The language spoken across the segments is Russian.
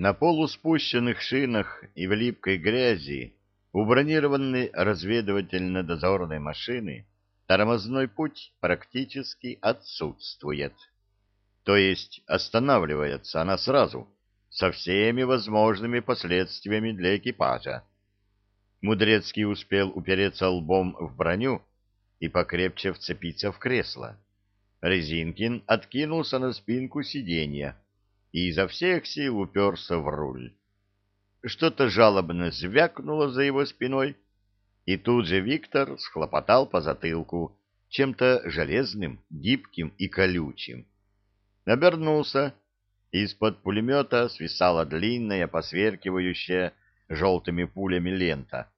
На полуспущенных шинах и в липкой грязи у бронированной разведывательно-дозорной машины тормозной путь практически отсутствует. То есть останавливается она сразу, со всеми возможными последствиями для экипажа. Мудрецкий успел упереться лбом в броню и покрепче вцепиться в кресло. Резинкин откинулся на спинку сиденья и изо всех сил уперся в руль. Что-то жалобно звякнуло за его спиной, и тут же Виктор схлопотал по затылку чем-то железным, гибким и колючим. Обернулся. Из-под пулемета свисала длинная, посверкивающая желтыми пулями лента.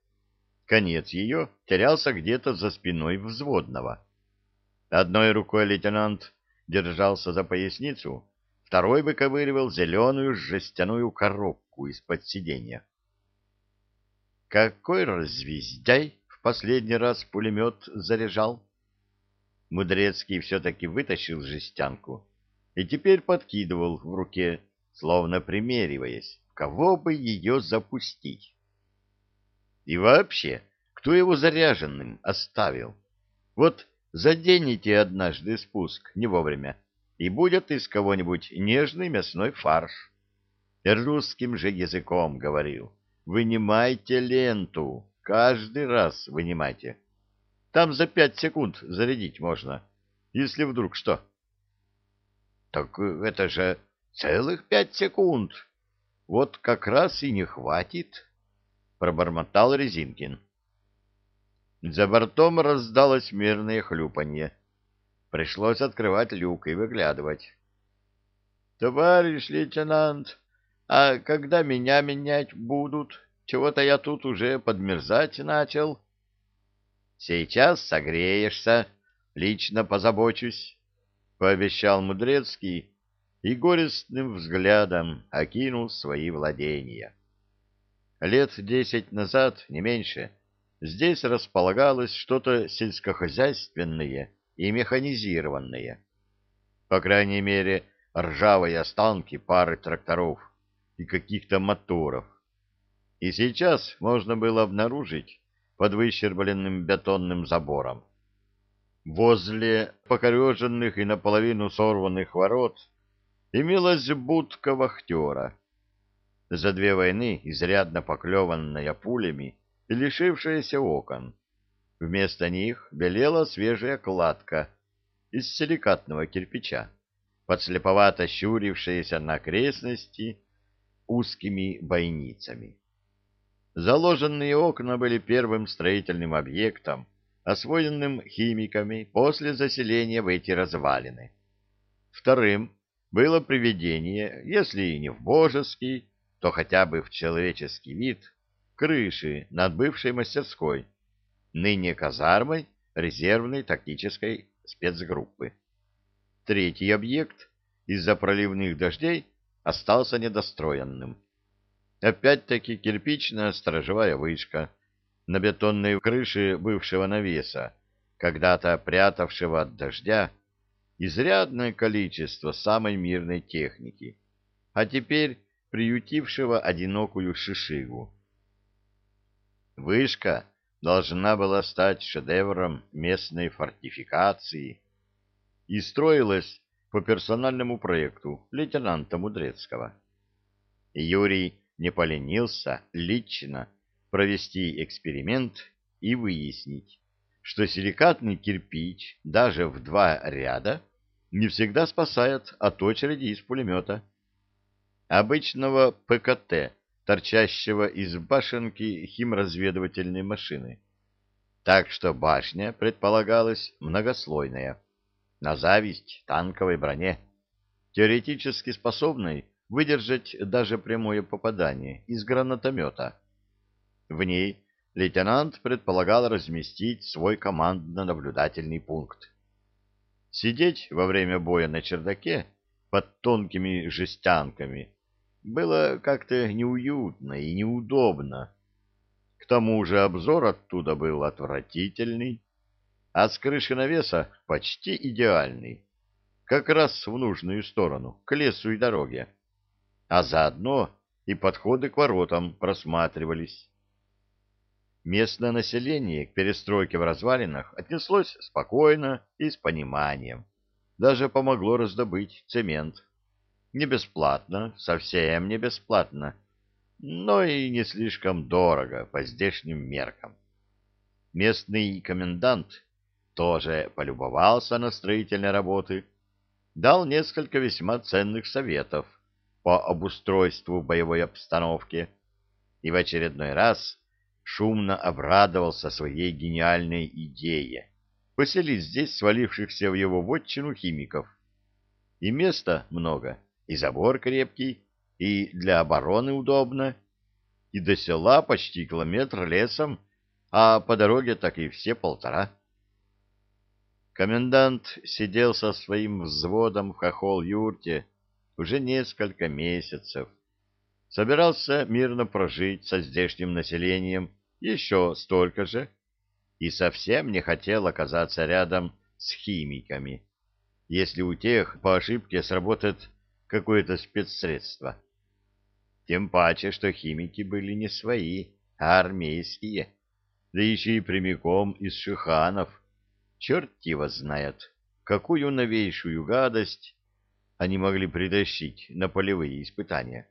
Конец ее терялся где-то за спиной взводного. Одной рукой лейтенант держался за поясницу, второй выковыривал зеленую жестяную коробку из-под сиденья. Какой развездяй в последний раз пулемет заряжал? Мудрецкий все-таки вытащил жестянку и теперь подкидывал в руке, словно примериваясь, кого бы ее запустить. И вообще, кто его заряженным оставил? Вот заденете однажды спуск не вовремя, и будет из кого-нибудь нежный мясной фарш. Русским же языком говорил. Вынимайте ленту, каждый раз вынимайте. Там за пять секунд зарядить можно, если вдруг что. Так это же целых пять секунд. Вот как раз и не хватит, пробормотал Резинкин. За бортом раздалось мирное хлюпанье. Пришлось открывать люк и выглядывать. — Товарищ лейтенант, а когда меня менять будут? Чего-то я тут уже подмерзать начал. — Сейчас согреешься, лично позабочусь, — пообещал Мудрецкий и горестным взглядом окинул свои владения. Лет десять назад, не меньше, здесь располагалось что-то сельскохозяйственное — и механизированные. По крайней мере, ржавые останки пары тракторов и каких-то моторов. И сейчас можно было обнаружить под выщербленным бетонным забором. Возле покореженных и наполовину сорванных ворот имелась будка вахтера. За две войны изрядно поклеванная пулями и лишившаяся окон. Вместо них белела свежая кладка из силикатного кирпича, подслеповато щурившаяся на окрестности узкими бойницами. Заложенные окна были первым строительным объектом, освоенным химиками после заселения в эти развалины. Вторым было приведение, если и не в божеский, то хотя бы в человеческий вид, крыши над бывшей мастерской, ныне казармой резервной тактической спецгруппы. Третий объект из-за проливных дождей остался недостроенным. Опять-таки кирпичная сторожевая вышка на бетонной крыше бывшего навеса, когда-то прятавшего от дождя изрядное количество самой мирной техники, а теперь приютившего одинокую шишигу. Вышка должна была стать шедевром местной фортификации и строилась по персональному проекту лейтенанта Мудрецкого. Юрий не поленился лично провести эксперимент и выяснить, что силикатный кирпич даже в два ряда не всегда спасает от очереди из пулемета. Обычного ПКТ торчащего из башенки химразведывательной машины. Так что башня предполагалась многослойная, на зависть танковой броне, теоретически способной выдержать даже прямое попадание из гранатомета. В ней лейтенант предполагал разместить свой командно-наблюдательный пункт. Сидеть во время боя на чердаке под тонкими жестянками было как-то неуютно и неудобно. К тому же обзор оттуда был отвратительный, а с крыши навеса почти идеальный, как раз в нужную сторону, к лесу и дороге. А заодно и подходы к воротам просматривались. Местное население к перестройке в развалинах отнеслось спокойно и с пониманием. Даже помогло раздобыть цемент. Не бесплатно, совсем не бесплатно, но и не слишком дорого по здешним меркам. Местный комендант тоже полюбовался на строительные работы, дал несколько весьма ценных советов по обустройству боевой обстановки и в очередной раз шумно обрадовался своей гениальной идее поселить здесь свалившихся в его вотчину химиков. И места много, и забор крепкий, и для обороны удобно, и до села почти километр лесом, а по дороге так и все полтора. Комендант сидел со своим взводом в хохол-юрте уже несколько месяцев. Собирался мирно прожить со здешним населением еще столько же и совсем не хотел оказаться рядом с химиками, если у тех по ошибке сработает какое-то спецсредство. Тем паче, что химики были не свои, а армейские, да еще и прямиком из шиханов. Черт его знает, какую новейшую гадость они могли притащить на полевые испытания.